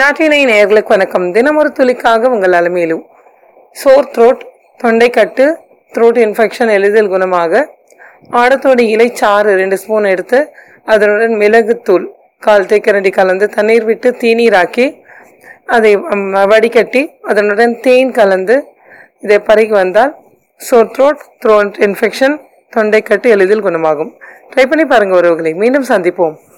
நாட்டினை நேர்களுக்கு வணக்கம். தினமொரு துளிக்காக உங்கள் அலமையிலும். சோர் த்ரோட் தொண்டைக்கட்டு த்ரோட் இன்ஃபெக்ஷன் எளிதில் குணமாக. ஆடத்தோட இலைச்சாறு ரெண்டு ஸ்பூன் எடுத்து அதனுடன் மிளகுத்தூள் கால் தேக்கரண்டி கலந்து தண்ணீர் விட்டு தீநீராக்கி அதை வடிகட்டி அதனுடன் தேன் கலந்து இதை பருகி வந்தால் சோர் த்ரோட் த்ரோட் இன்ஃபெக்ஷன் தொண்டைக்கட்டு எளிதில் குணமாகும். ட்ரை பண்ணி பாருங்கள் உறவுகளை. மீண்டும் சந்திப்போம்.